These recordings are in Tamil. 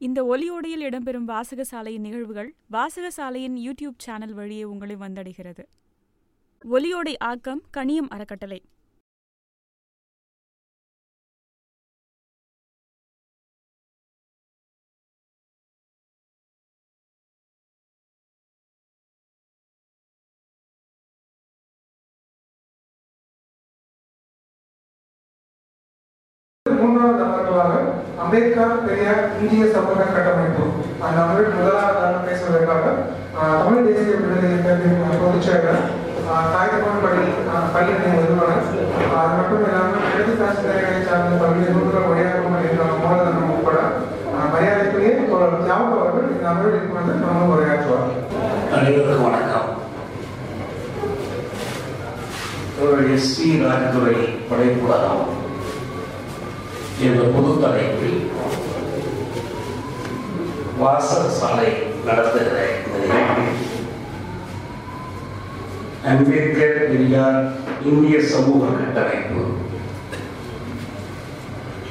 இந்த ஒலியோடையில் இடம்பெறும் வாசக சாலையின் நிகழ்வுகள் வாசக சாலையின் யூடியூப் சேனல் வழியே உங்களை வந்தடைகிறது. ஒலியோடை ஆக்கம் கனியம் அறக்கட்டளை. மூன்றாவது அம்பேத்கர் பெரியார் இந்திய சமூக கட்டமைப்பு அந்த அமர்வில் முதலாவதாக பேசுவதற்காக தமிழ் தேசிய விடுதலை இயக்கத்தின் பொதுச் செயலர் ஆஹ், பள்ளி பள்ளி ஆஹ், நிறுவனர். அது மட்டும் இல்லாமல் எழுத்துக்காட்சி துறைகளை சார்ந்த பல்வேறு நூல்கள் உரையாற்றும் என்ற மூலதனம் உட்பட மரியாதைக்குரிய தோழர் தியாகு அவர்கள் இந்த அமர்வில் வந்து நம்ம உரையாற்றுவார். அனைவருக்கும் வணக்கம். ஒரு எஸ் சி ராஜதுரை படைப்புலகம் என்ற பொது தலைப்பில் வாசக சாலை நடத்துகிற அம்பேத்கர் பெரியார் இந்திய சமூக கட்டமைப்பு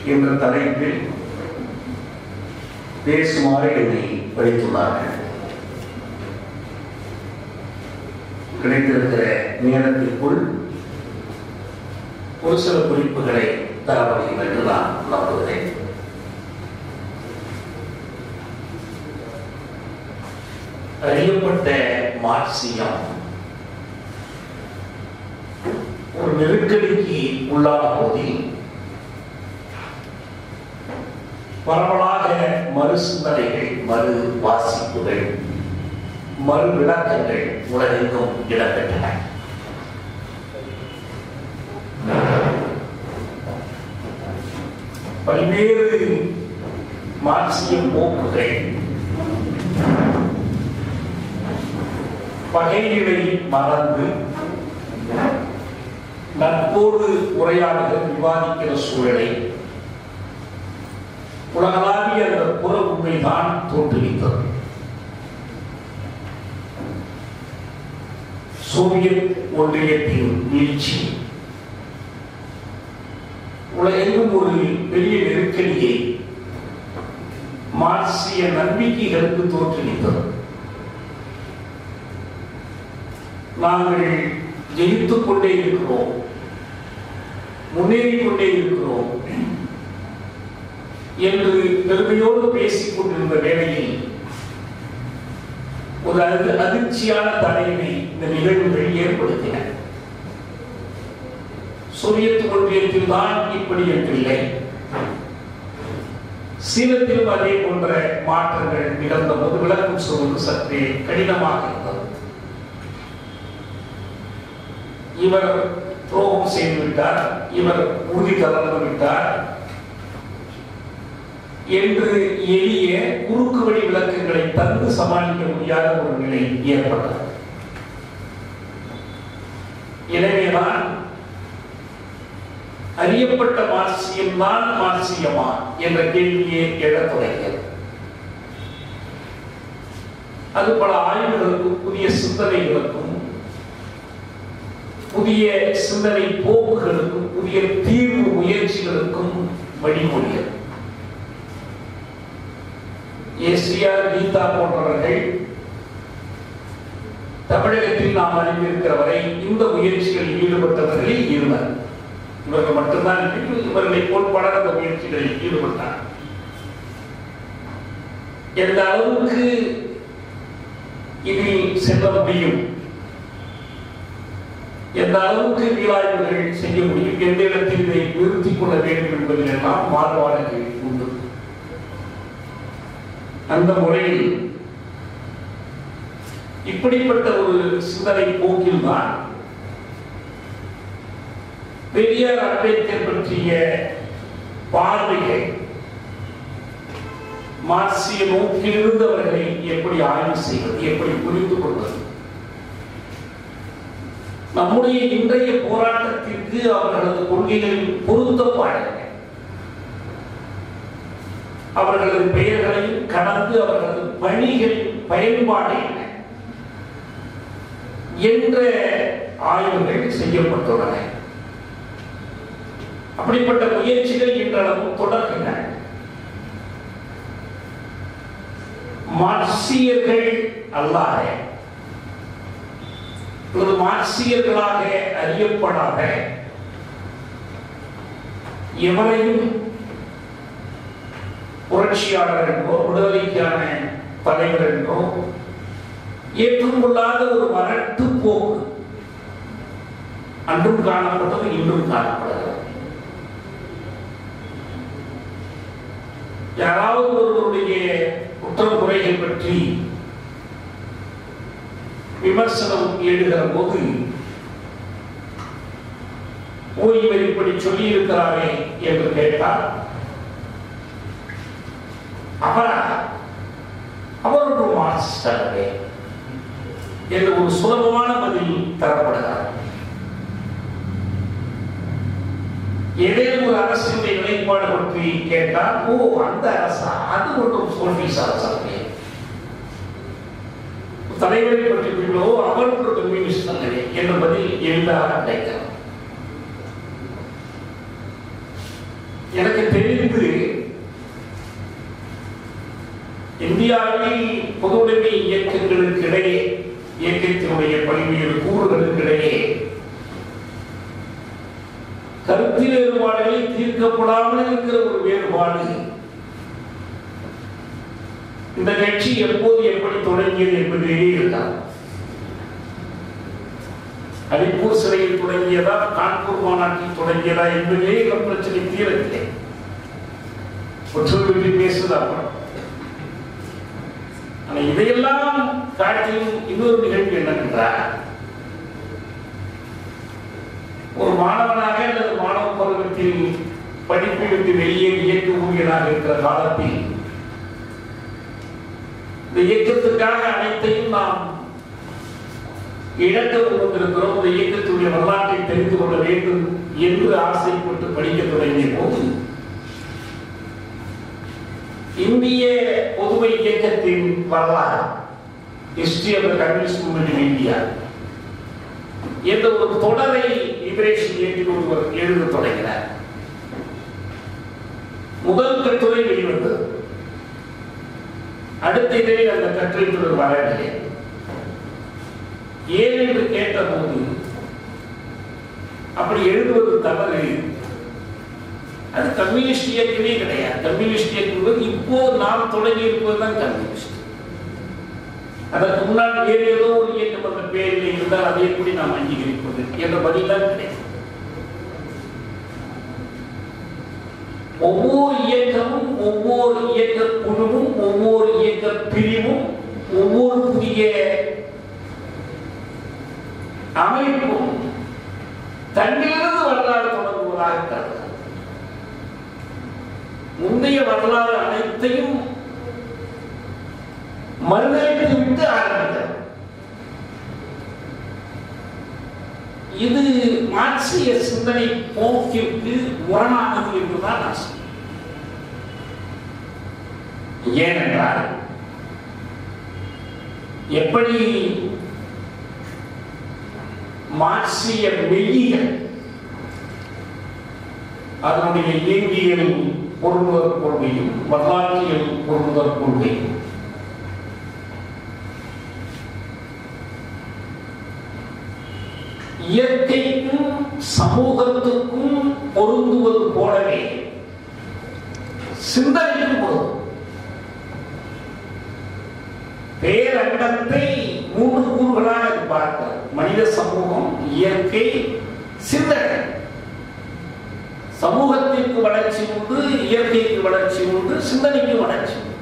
என்ற தலைப்பில் பேசுமாறு என்னை படித்துள்ளார்கள் கிடைத்திருக்கிற நேரத்திற்குள் ஒரு சில குறிப்புகளை தர முடியும் என்று நான் நம்புகிறேன். அறியப்பட்ட மார்க்சியம். ஒரு நெருக்கடிக்கு உள்ளான போதில் பரவலாக மறு சிந்தனைகள் மறு வாசிப்புகள் மறு விளக்கங்கள் உலகெங்கும் இடம்பெற்றன. பல்வேறு மார்க்சிய போக்குகள் பகைகளை மறந்து நட்போடு உரையாடுகிற விவாதிக்கிற சூழலை. உலகளாவிய அந்த புற உண்மைதான் தோற்றுவித்தது சோவியத் ஒன்றியத்தின் வீழ்ச்சி உலகெங்கும் ஒரு பெரிய நெருக்கடியை மார்க்சிய நம்பிக்கைகளுக்கு தோற்றுவித்தது நாங்கள் ஜெயித்துக் கொண்டே இருக்கிறோம். முன்னேறிக் கொண்டே இருக்கிறோம். என்று பெருமையோடு பேசிக் கொண்டிருந்த வேளையில் ஒரு அது அதிர்ச்சியான தலைமை இந்த நிகழ்வுகள் ஏற்படுத்தின. சோவியத் ஒன்றியத்தில் தான் இப்படி என்றில்லை சீனத்திலும் அதே போன்ற மாற்றங்கள் நிகழ்ந்த போது விளக்கம் சொல்வது சற்றே கடினமாக இருந்தது. இவர் துரோகம் செய்து விட்டார் இவர் உறுதி தளர்ந்து விட்டார் என்று எளிய குறுக்கு வழி விளக்கங்களை தந்து சமாளிக்க முடியாத ஒரு நிலை ஏற்பட்டது. எனவேதான் அறியப்பட்ட மார்சியம் தான் மார்சியமா என்ற கேள்வியை எழத் தொடங்கியது. அது பல ஆய்வுகளுக்கும் புதிய சிந்தனைகளுக்கும் புதிய சிந்தனை போக்குகளுக்கும் புதிய தீர்வு முயற்சிகளுக்கும் வழிமொழிகள். எஸ்ஆர் கீதா போன்றவர்கள் தமிழகத்தில் நாம் அறிந்திருக்கிற வரை இந்த முயற்சிகளில் ஈடுபட்டவர்களில் இருவர். இவர்கள் மட்டும்தான் இவர்களை போல் பலர் அந்த முயற்சிகளில் ஈடுபட்டார். எந்த அளவுக்கு இதில் செல்ல முடியும்? எந்த அளவுக்கு வீராய்வுகள் செய்ய முடியும் எந்த இடத்தில் இதை நிறுத்திக் கொள்ள வேண்டும் என்பதெல்லாம் எல்லாம் மாறுபாடுகள் உண்டு. அந்த முறையில் இப்படிப்பட்ட ஒரு சிந்தனை போக்கில் தான் பெரியார் அம்பேத்கர் பற்றிய பார்வையை மார்க்சிய நோக்கில் இருந்தவர்களை எப்படி ஆய்வு செய்வது எப்படி புரிந்து கொள்வது? நம்முடைய இன்றைய போராட்டத்திற்கு அவர்களது கொள்கைகளின் பொருத்தப்பாடு அவர்களது பெயர்களையும் கடந்து அவர்களது பணிகளின் பயன்பாடு என்ன? என்ற ஆய்வுகள் செய்யப்பட்டுள்ளன. அப்படிப்பட்ட முயற்சிகள் இன்றளவும் தொடர்கின்றன. மார்க்சியர்கள் அல்லாத. ஒரு மார்க்சியர்களாக அறியப்படாத எவரையும் புரட்சியாளர் என்றோ விடுதலைக்கான தலைவர் என்றோ ஏற்றுக்கொள்ளாத ஒரு வரட்டு போக்கு அன்றும் காணப்பட்டது இன்றும் காணப்படுகிறது யாராவது ஒருவருடைய குற்றம் குறைகள் பற்றி விமர்சனம் எழுகிற போது ஓ இவர் இப்படி சொல்லி இருக்கிறாரே என்று கேட்டால் அவரா அவர் ஒரு என்று ஒரு சுலபமான பதில் தரப்படுகிறார். ஏதேனும் ஒரு அரசினுடைய நிலைப்பாடு பற்றி கேட்டால் ஓ அந்த அரசா? அது ஒன்றும் சோல்பீஸ் அரசாங்கே தலைவரை பற்றி குறிப்பிடவோ அவர் ஒரு கம்யூனிஸ்ட் தலைவர் என்ற பதில் எளிதாக கிடைக்கிறது எனக்கு தெரிந்து இந்தியாவில் பொதுவுடைமை இயக்கங்களுக்கு இடையே இயக்கத்தினுடைய பல்வேறு கூறுகளுக்கு இடையே கருத்து வேறுபாடுகளை தீர்க்கப்படாமல் இருக்கிற ஒரு வேறுபாடு இந்த கட்சி எப்போது எப்படி தொடங்கியது என்பதே இருக்காது அலிப்பூர் சிறையில் தொடங்கியதா கான்பூர் மாநாட்டில் தொடங்கியதா என்பதே இந்த பிரச்சனை தீரவில்லை. ஒற்றுமை பற்றி பேசுதா அப்புறம் ஆனா இதையெல்லாம் காட்டிலும் இன்னொரு நிகழ்வு என்னவென்றால் ஒரு மாணவனாக அல்லது மாணவ பருவத்தில் படிப்பு விட்டு வெளியே இயக்க ஊழியராக இருக்கிற காலத்தில் இந்த இயக்கத்துக்காக அனைத்தையும் நாம் இழக்க கொண்டிருக்கிறோம். இந்த இயக்கத்துடைய வரலாற்றை தெரிந்து கொள்ள வேண்டும் என்று ஆசைப்பட்டு படிக்க தொடங்கிய போது இந்திய பொதுமை இயக்கத்தின் வரலாறு history of communist movement in India என்ற ஒரு தொடரை லிபரேஷன் இயக்கில் ஒருவர் எழுத தொடங்கினார். முதல் கட்டுரை வெளிவந்தது. அடுத்த இதழில் அந்த கற்றலுக்குள் வரவில்லை ஏன் என்று கேட்டபோது அப்படி எழுதுவது தவறு. அது கம்யூனிஸ்ட் இயக்கமே கிடையாது. கம்யூனிஸ்ட் இயக்கம் இப்போ நாம் தொடங்கி இருப்பது தான் கம்யூனிஸ்ட். அதற்கு முன்னால் வேறு ஏதோ ஒரு இயக்கம் அந்த பேரில் இருந்தால் அதை எப்படி நாம் அங்கீகரிப்பது என்ற பதில் தான் கிடையாது. ஒவ்வொரு இயக்கமும் ஒவ்வொரு இயக்க குழுவும் ஒவ்வொரு இயக்க பிரிவும் ஒவ்வொரு புதிய அமைப்பும் தன்னிலிருந்து வரலாறு தொடங்குவதாக கருது முந்தைய வரலாறு அனைத்தையும் மறுதளித்து விட்டு ஆரம்பித்தது. இது மார்க்சிய சிந்தனை போக்கிற்கு முரணானது என்றுதான் நான் சொல்றேன். ஏனென்றால் எப்படி மார்க்சிய மெய்யியல் அதனுடைய இயங்கியல் பொருள்வர் கொள்கையும் வரலாற்றியல் பொருள்வர் கொள்கையும் இயற்கைக்கும் சமூகத்துக்கும் பொருந்துவது போலவே சிந்தனைக்கும் பொருந்தும். பேரண்டத்தை மூன்று கூறுகளாக பார்க்கிறது மனித சமூகம் இயற்கை சிந்தனை. சமூகத்திற்கு வளர்ச்சி உண்டு இயற்கைக்கு வளர்ச்சி உண்டு சிந்தனைக்கு வளர்ச்சி உண்டு.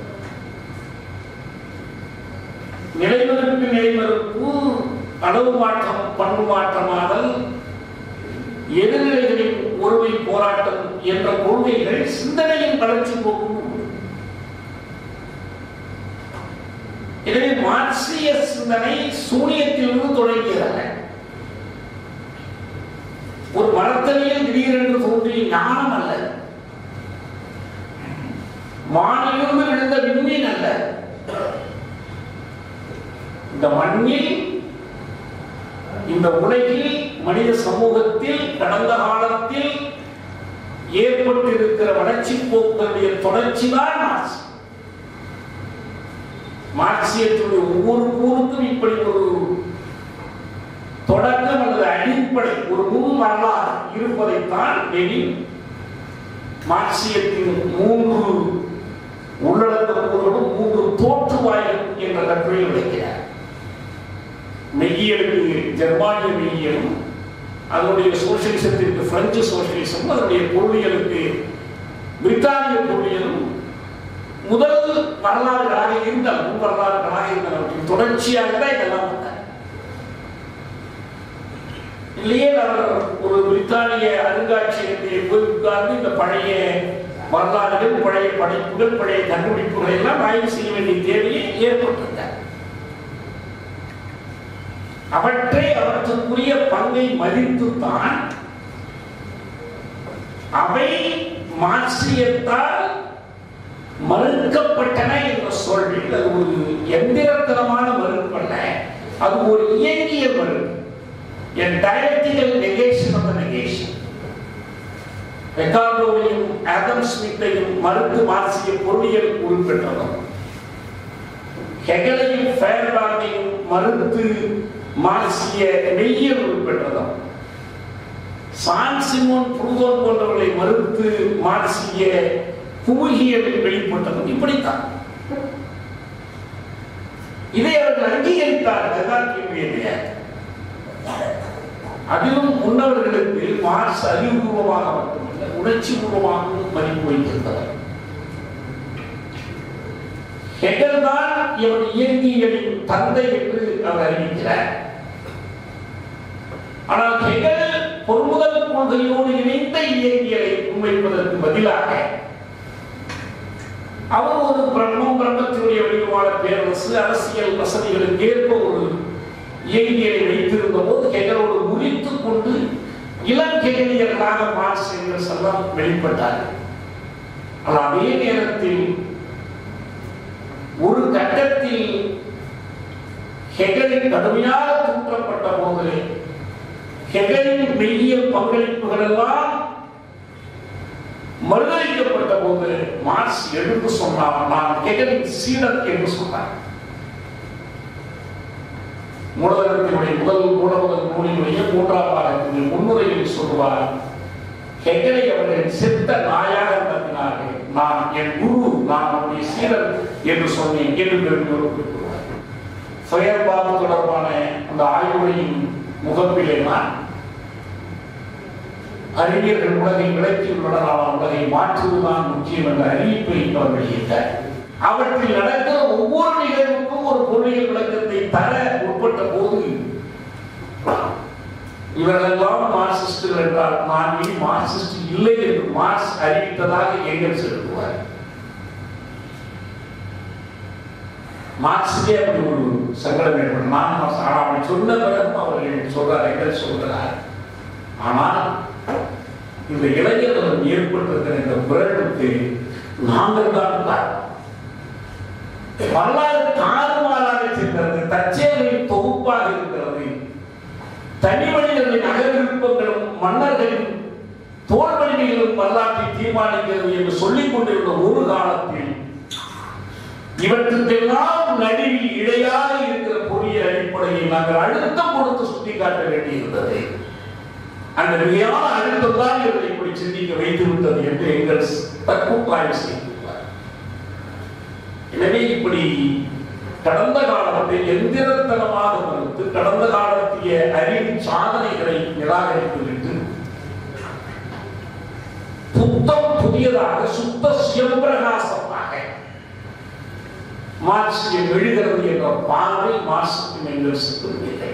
நிலைமறுப்பு நிலைமறுப்பு அளவு மாற்றம் பண்பு மாற்றமாதல் எதிர்நிலைகளின் ஒருமை போராட்டம் என்ற கொள்கைகள் சிந்தனையின் வளர்ச்சி போக்கும் உண்டு. எனவே மார்க்சிய சிந்தனை சூனியத்திலிருந்து தொடங்கியதல்ல. ஒரு மரத்தடியில் திடீரென்று தோன்றிய ஞானம் அல்ல. வானிலிருந்து விழுந்த விண்மீன் அல்ல. இந்த மண்ணில் இந்த உலகில் மனித சமூகத்தில் கடந்த காலத்தில் ஏற்பட்டிருக்கிற வளர்ச்சி போக்குடைய தொடர்ச்சி தான் மார்க்சியம் மார்க்சியத்துடைய ஒவ்வொரு கூறுக்கும் இப்படி ஒரு தொடக்கம் அல்லது அடிப்படை ஒரு முன் வரலாறு இருப்பதைத்தான் லெனின் மார்க்சியத்தின் மூன்று உள்ளடக்க கூறுகளும் மூன்று தோற்றுவாய்கள் என்ற கட்டுரையில் விளக்கிறார். மெய்யியலுக்கு ஜெர்மானிய மெய்யியலும் அதனுடைய சோசியலிசத்திற்கு பிரெஞ்சு சோசியலிசம் அதனுடைய பொருளியலுக்கு பிரித்தானிய பொருளியலும் முதல் வரலாறுகளாக இருந்த முன் வரலாறுகளாக இருந்தால் தொடர்ச்சியாக தான் இதெல்லாம் இல்லையே அவர் ஒரு பிரித்தானிய அருங்காட்சியகத்தை போய் உட்கார்ந்து இந்த பழைய வரலாறுகள் பழைய படைப்புகள் பழைய கண்டுபிடிப்புகளை எல்லாம் ஆய்வு செய்ய வேண்டிய தேவையை ஏற்பட்டிருந்தார் அவற்றை அவற்றுக்குரிய பங்கை மதித்துத்தான் அவை மாற்றியத்தால் மறுக்கப்பட்டன என்ற சொல்லில் அது ஒரு எந்திரத்தனமான மறுப்பல்ல அது ஒரு இயங்கிய மறுப்பு. என் dialectical negation of the negation ரெக்கார்டோவையும் Adam ஸ்மித்தையும் மறுத்து மார்க்சிய பொருளியல் உருப்பெற்றதும் ஹெகலையும் ஃபேர்பார்டையும் மறுத்து மாசிய மெய்யல் உருப்பெற்றதும் சான் சிமோன் புருதோன் போன்றவர்களை மறுத்து மாசிய புவியியல் வெளிப்பட்டதும் இப்படித்தான். இதை அவர்கள் அங்கீகரித்தார். அதுதான் அதிலும் முன்னவர்களுக்கு மார்ஸ் அறிவுபூர்வமாக மட்டுமல்ல உணர்ச்சி பூர்வமாகவும் மதிப்பு வைத்திருந்தவர் ஹெகல் தான் இவர் இயங்கியலின் தந்தை என்று அவர் அறிவிக்கிறார். ஆனால் ஹெகல் பொருமுதல் கொள்கையோடு இணைந்த இயங்கியலை முன்வைப்பதற்கு பதிலாக அவர் ஒரு பிரம்மம் பிரம்மத்தினுடைய வடிவமான பேரரசு அரசியல் வசதிகளுக்கு ஏற்ப ஒரு இயங்கியலை வைத்திருந்த போது ஹெகலோடு முறித்துக் கொண்டு இளங்கெழியர்களாக மார்க்ஸ் என்ற செல்லம் வெளிப்பட்டார்கள் ஆனால் அதே நேரத்தில் ஒரு கட்டத்தில் ஹெகலின் கடுமையாக தூக்கப்பட்ட போது ஹெகலின் மெய்யியல் பங்களிப்புகள் எல்லாம் மறுதளிக்கப்பட்ட போது மார்க்ஸ் எழுந்து சொன்னார் நான் ஹெகலின் சீடர் என்று சொன்னார். மூலதனத்தினுடைய முதல் மூலமுதல் நூலினுடைய மூன்றாம் பாகத்தின் முன்னுரையில் சொல்வார் ஹெகலை அவர்கள் செத்த நாயாக கருதினார்கள் நான் என் குரு நான் அவருடைய சீடர் என்று சொன்னேன் என்று பெருமையோடு குறிப்பிடுவார். தொடர்பான அந்த ஆய்வுரையின் முகப்பிலே நான் அறிஞர்கள் உலகை விளக்கியுள்ளனர் ஆனால் உலகை மாற்றுவதுதான் முக்கியம் என்ற அறிவிப்பை அவர் வெளியிட்டார். அவற்றில் நடக்கிற ஒவ்வொரு நிகழ்வுக்கும் ஒரு பொருளியல் விளக்கத்தை தர உட்பட்ட போது இவர்களெல்லாம் மார்க்சிஸ்டுகள் என்றால் நான் இனி மார்க்சிஸ்ட் இல்லை என்று மார்க்ஸ் அறிவித்ததாக எங்கள் செலுத்துவார் மார்க்ஸே அப்படி ஒரு சங்கடம் ஏற்படும். நான் அவன் சொன்ன பிறகும் அவர்கள் சொல்றார் எங்கள் சொல்கிறார். ஆனால் இந்த இளைஞர்கள் ஏற்பட்டிருக்கிற இந்த பிறகுக்கு நாங்கள் தான் காரணம். வரலாறு தாறுமாறாக சென்றது தச்சேவை தொகுப்பாக இருக்கிறது. தனி மனிதர்களின் அகவிருப்பங்களும் மன்னர்களின் தோல்வழிகளும் வரலாற்றை தீர்மானிக்கிறது என்று சொல்லிக் கொண்டிருந்த ஒரு காலத்தில் இவற்றுக்கெல்லாம் நடுவில் இடையாக இருக்கிற பொறிய அடிப்படையில் நாங்கள் அழுத்தம் கொடுத்து சுட்டிக்காட்ட வேண்டியிருந்தது. அந்த மிகையான அழுத்தம் தான் இவர்களை இப்படி சிந்திக்க வைத்து விட்டது என்று எங்கள் தற்கூட்டாய்வு செய்துள்ளார் எனவே இப்படி கடந்த காலத்தை எந்திரத்தனமாக மறுத்து கடந்த காலத்திய அறிவின் சாதனைகளை நிராகரித்துவிட்டு புத்தம் புதியதாக சுத்த சிவபிரகாசமாக மார்க்சியம் எழுகிறது என்ற பார்வை மார்க்சுக்கும் எங்களுக்கு இல்லை.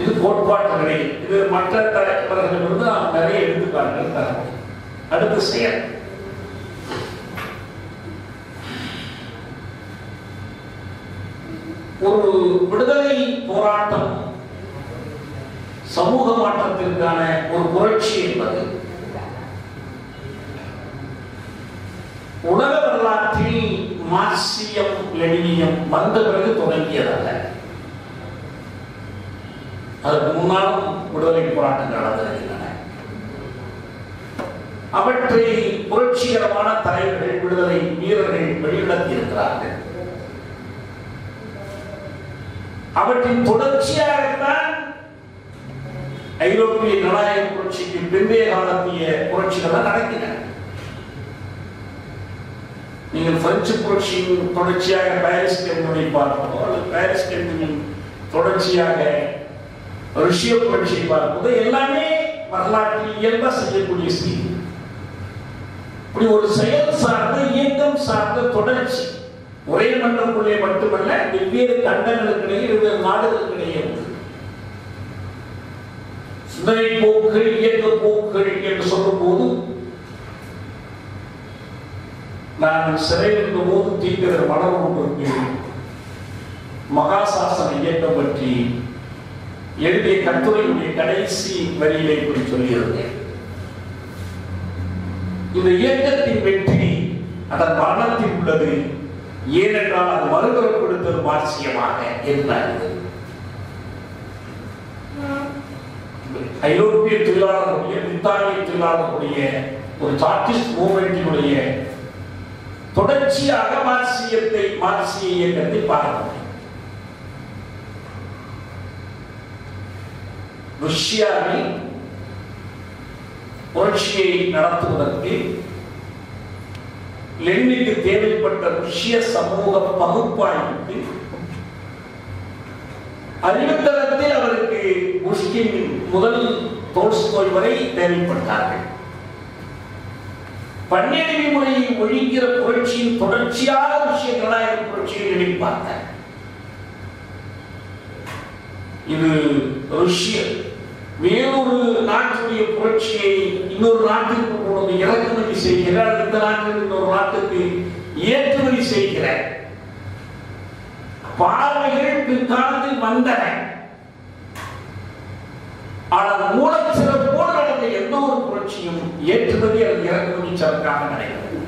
இது கோட்பாட்டு நிலை. இது மற்ற தலைவர்களிலிருந்து நாம் நிறைய எடுத்துக்காட்டுகள் தர அடுத்து செயல். ஒரு விடுதலை போராட்டம் சமூக மாற்றத்திற்கான ஒரு புரட்சி என்பது உலக வரலாற்றில் மார்க்சியம் லெனினியம் வந்த பிறகு தொடங்கியதல்ல. அதற்கு முன்னாலும் விடுதலை போராட்டங்கள் நடந்திருக்கின்றன. அவற்றை புரட்சிகரமான தலைவர்கள் விடுதலை வீரர்கள் வெளிநடத்தி இருக்கிறார்கள். அவற்றின் தொடர்ச்சியாகத்தான் ஐரோப்பிய ஜனநாயக புரட்சிக்கு பிந்தைய காலத்திய புரட்சிகள் நடக்கின்றன. நீங்கள் பிரெஞ்சு புரட்சியின் தொடர்ச்சியாக பாரிஸ் கெமினை பார்ப்பதோ அல்லது பாரிஸ் கெமினின் தொடர்ச்சியாக ரிஷிய புரட்சியை பார்க்கும்போது எல்லாமே வரலாற்றில் இயல்பா செய்யக்கூடிய செய்தி. இப்படி ஒரு செயல் சார்ந்த இயக்கம் சார்ந்த தொடர்ச்சி ஒரே மன்றக்குள்ளே மட்டுமல்ல வெவ்வேறு கண்டங்களுக்கிடையே வெவ்வேறு நாடுகளுக்கிடையே சிந்தனை போக்குகள் இயக்க போக்குகள் என்று சொல்லும் போது நான் சிறையில் இருந்த போது தீவிர மனம் ஒன்றுக்கு மகாசாசன இயக்கம் பற்றி எழுதிய கட்டுரையுடைய கடைசி வரியிலே இப்படி சொல்லியிருந்தேன் இந்த இயக்கத்தின் வெற்றி அதன் மரணத்தில் உள்ளது. ஏனென்றால் அது மறுதரப்படுத்தல் மார்சியமாக என்றார் ஐரோப்பிய தொழிலாளர்களுடைய பிரித்தானிய தொழிலாளர்களுடைய ஒரு சார்டிஸ்ட் மூமெண்டினுடைய தொடர்ச்சியாக மார்க்சியத்தை மார்க்சிய இயக்கத்தை பார்க்க முடியும் ருஷ்யாவில் புரட்சியை நடத்துவதற்கு லெனினுக்கு தேவைப்பட்ட ருஷ்ய சமூக பகுப்பாய்வுக்கு அறிவுத்தளத்தில் அவருக்கு புஷ்கின் முதல் தோல்ஸ்கோய் வரை தேவைப்பட்டார்கள் பன்னெண்டு முறையை ஒழிக்கிற புரட்சியின் தொடர்ச்சியாக ருஷ்ய ஜனநாயக புரட்சியை நினைப்பார்கள் இது ருஷ்ய வேறொரு நாட்டுடைய புரட்சியை இன்னொரு நாட்டுக்கு கொண்டு இறக்குமதி செய்கிறார். இந்த நாட்டில் இன்னொரு நாட்டுக்கு ஏற்றுமதி செய்கிறார். பார்வைகள் பிற்காலத்தில் வந்தன ஆனால் மூலச்சிறப்போடு நடந்த எந்த ஒரு புரட்சியும் ஏற்றுமதி அல்லது இறக்குமதி சரக்காக நடைபெறும்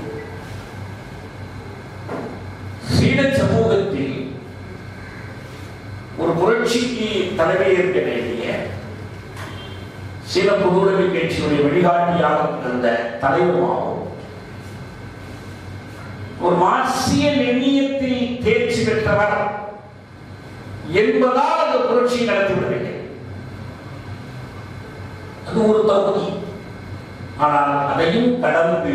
சீன சமூகத்தில் ஒரு புரட்சிக்கு தலைமையேற்க வேண்டிய சில பொதுவுடைமை கட்சியுடைய வழிகாட்டியாக இருந்த தலைவருமாகும். ஒரு மார்க்சிய நெண்ணியத்தில் தேர்ச்சி பெற்றவர் என்பதால் அந்த புரட்சியை நடத்திவிடவில்லை அது ஒரு தகுதி. ஆனால் அதையும் கடந்து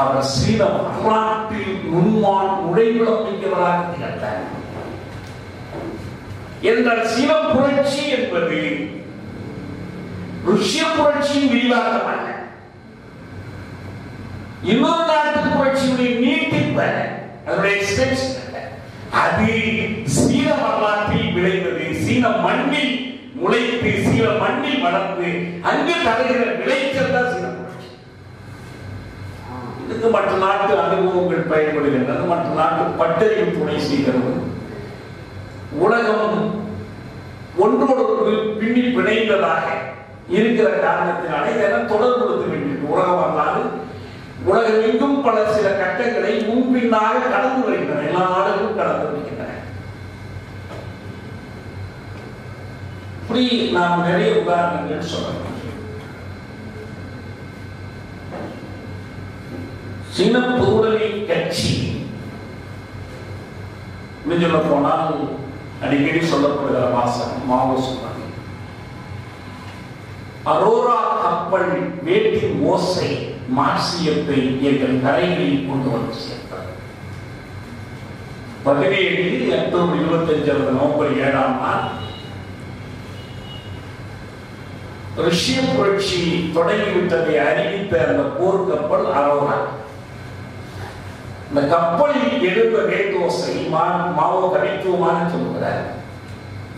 அவர் சீன வரலாற்றில் நுண்மான் நுழைவுளம் மிக்கவராக திகழ்ந்தார். என்றால் சீன புரட்சி என்பது ருஷ்ய புரட்சியின் விரிவாக்கம் அல்ல இன்னொரு நாட்டு புரட்சியுடைய நீட்டிப்பு அல்ல அதனுடைய எக்ஸ்டென்ஷன் அல்ல அது சீன வரலாற்றில் விளைந்தது சீன மண்ணில் முளைத்து சீன மண்ணில் வளர்ந்து அங்கு தருகிற விளைச்சல் தான் சீன புரட்சி இதுக்கு மற்ற நாட்டு அனுபவங்கள் பயன்படுகின்றன மற்ற நாட்டு பட்டறிவு துணை செய்கிறது உலகம் ஒன்றோடு ஒன்று பின்னி பிணைந்ததாக இருக்கிற காரணத்தினாலே இதெல்லாம் தொடர்புபடுத்த வேண்டியது. உலக வரலாறு உலகம் பல சில கட்டங்களை முன்பின்னாக கடந்து வருகின்றன. எல்லா நாடுகளும் கடந்து வருகின்றன. இப்படி நாம் நிறைய உதாரணங்கள் சொல்லலாம். சின்ன பொதுவுடைமை கட்சி. இன்னும் சொல்ல போனால் அடிக்கடி சொல்லப்படுகிற மாசம் மாவோ சொன்னாங்க அரோரா கப்பல் வேட்டி ஓசை மார்சியத்தை எங்கள் கரைகளில் கொண்டு வந்து சேர்த்தார். பதினேழு அக்டோபர் இருபத்தி அஞ்சாவது நவம்பர் ஏழாம் நாள் ரஷ்ய புரட்சி தொடங்கிவிட்டதை அறிவித்த அந்த போர்க்கப்பல் அரோரா. இந்த கப்பலில் எழுந்த வேட்டோசை மாவோ கவித்துவமான சொல்கிறார்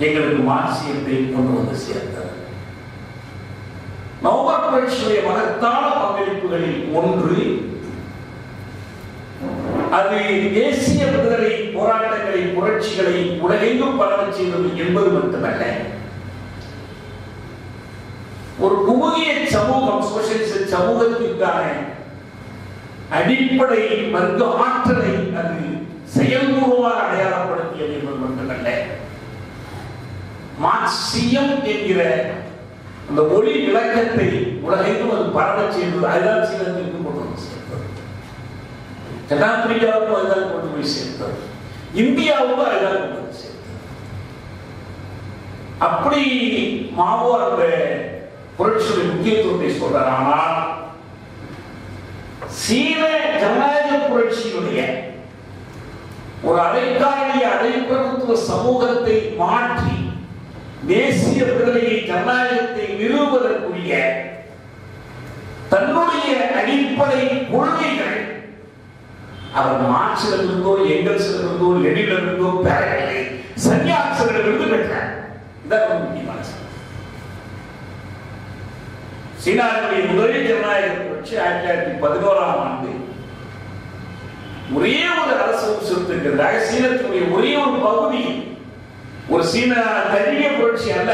எங்களுக்கு மார்சியத்தை கொண்டு வந்து சேர்த்தது நவம்பர் மகத்தான பங்களிப்புகளில் ஒன்று அது தேசிய விடுதலை போராட்டங்களை புரட்சிகளை உலகெங்கும் பரவச் செய்தது என்பது மட்டுமல்ல. ஒரு குமுகிய சமூகம் சோசியலிச சமூகத்திற்கான அடிப்படை வர்க்க ஆற்றலை அது செயல்பூர்வமாக அடையாளப்படுத்தியது என்பது மட்டுமல்ல. மார்க்சியம் என்கிற அந்த ஒளி விளக்கத்தை உலகெங்கும் அது பரவ செய்தது அதுதான் சீனத்திற்கு கொண்டு வந்து சேர்த்தது. தென்னாப்பிரிக்காவுக்கும் அதுதான் கொண்டு போய் சேர்த்தது. இந்தியாவுக்கும் அதுதான் கொண்டு வந்து சேர்த்தது. அப்படி மாவோ அந்த புரட்சியுடைய முக்கியத்துவத்தை சொல்றார். ஆனால் சீன ஜனநாயக புரட்சியுடைய ஒரு அரைக்காலிய அரைப்பிரபுத்துவ சமூகத்தை மாற்றி தேசிய விடுதலையை ஜனநாயகத்தை நிறுவுவதற்குரிய தன்னுடைய அடிப்படை கொள்கைகள் அவர் மார்க்சிலிருந்தோ எங்கல்ஸிலிருந்தோ லெனினிலிருந்தோ பெறவில்லை. இருந்து பெற்றார். இதான் முக்கியமான சீனாவினுடைய முதலில் ஜனநாயக புரட்சி ஆயிரத்தி தொள்ளாயிரத்தி பதினோராம் ஆண்டு ஒரே ஒரு அரசு செலுத்துகிறதாக சீனத்தினுடைய ஒரே ஒரு பகுதி ஒரு சீன தனிய புரட்சி அல்ல.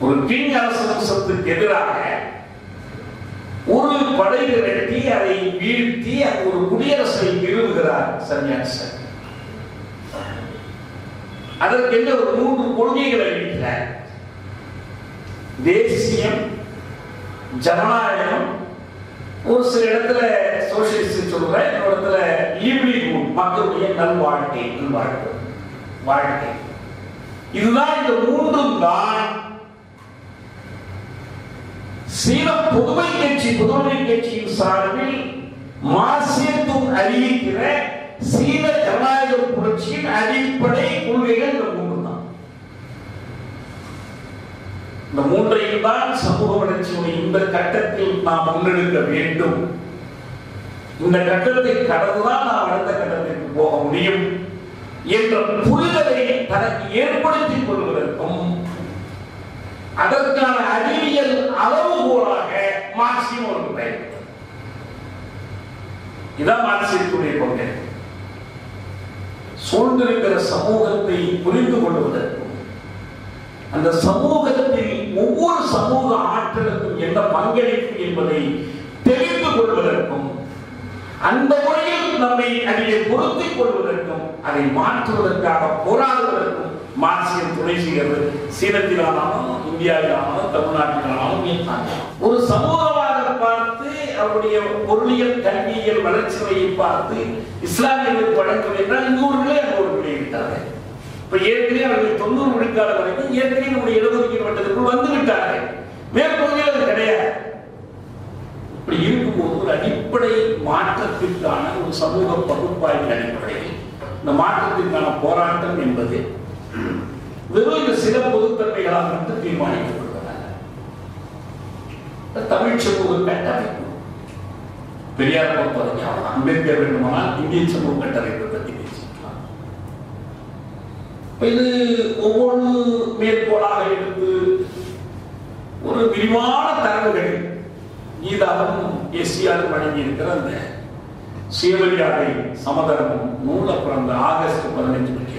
ஒரு கிங் அரசு எதிராக ஒரு படை விரட்டி அதை வீழ்த்தி அது ஒரு குடியரசை நிறுவுகிறார் சன்னியாசன் அதற்கு என்ன ஒரு மூன்று கொள்கைகளை வைக்கிறார் தேசியம் ஜனநாயகம் ஒரு சில இடத்துல சோசியலிஸ்ட் சொல்றேன் இன்னொரு இடத்துல லிவ்லிஹுட் மக்களுடைய நல்வாழ்க்கை நல்வாழ்க்கை. வாழ்க்கை இதுதான் இந்த மூன்றும் தான் சீன புதுமை கட்சி புதுமை கட்சியின் சார்பில் மாசியத்தும் அறிவிக்கிற சீன ஜனநாயக புரட்சியின் அடிப்படை கொள்கைகள் இந்த மூன்று தான் இந்த மூன்றையும் தான் சமூக வளர்ச்சியுடைய இந்த கட்டத்தில் நாம் முன்னெடுக்க வேண்டும். இந்த கட்டத்தை கடந்துதான் நாம் அடுத்த கட்டத்திற்கு போக முடியும். என்ற புரிதலை தனக்கு ஏற்படுத்திக் கொள்வதற்கும் அதற்கான அறிவியல் அளவுகோலாக மார்க்சியம் ஒரு பயன்படுத்தது இதான் மார்க்சியத்துடைய கொள்கை சூழ்ந்திருக்கிற சமூகத்தை புரிந்து கொள்வதற்கும் அந்த சமூகத்தில் ஒவ்வொரு சமூக ஆற்றலுக்கும் என்ன பங்களிப்பு என்பதை தெரிந்து கொள்வதற்கும் அந்த முறையில் நம்மை அதிலே பொருத்திக் கொள்வதற்கும் அதை மாற்றுவதற்காக போராடுவதற்கும் மார்க்சியம் துணை செய்கிறது. சீனத்திலானாலும் இந்தியாவிலானாலும் தமிழ்நாட்டிலானாலும் ஒரு சமூகமாக பார்த்து அவருடைய பொருளியல் கல்வியியல் வளர்ச்சியை பார்த்து இஸ்லாமியர்களுக்கு வழங்கும் என்றால் இன்னொருகளே அங்கு ஒரு விளைவிட்டார்கள் இப்ப ஏற்கனவே அவர்கள் தொண்ணூறு விழுக்காடு வரைக்கும் ஏற்கனவே நம்முடைய இடஒதுக்கீடு வட்டத்திற்குள் வந்து விட்டார்கள் மேற்பகுதியில் அது கிடையாது. இப்படி இருக்கும்போது ஒரு அடிப்படை மாற்றத்திற்கான ஒரு சமூக பகுப்பாய்வின் அடிப்படையில் இந்த மாற்றத்திற்கான போராட்டம் என்பது வெறும் இந்த சில பொதுத்தன்மைகளால் மட்டும் தீர்மானிக்கப்படுவதல்ல. தமிழ் சமூக கட்டமைப்பு. பெரியார் பொறுத்தவரைக்கும் அம்பேத்கர் வேண்டுமானால் இந்திய சமூக கட்டமைப்பை பற்றி பேசிக்கலாம் இது ஒவ்வொரு மேற்கோளாக எடுத்து ஒரு விரிவான தரவுகள் கீதாவும் எஸ்சியாரும் வழங்கி இருக்கிற அந்த சுயமரியாதை சமதர்மம் நூல பிறந்த ஆகஸ்ட் பதினைஞ்சு முக்கியம்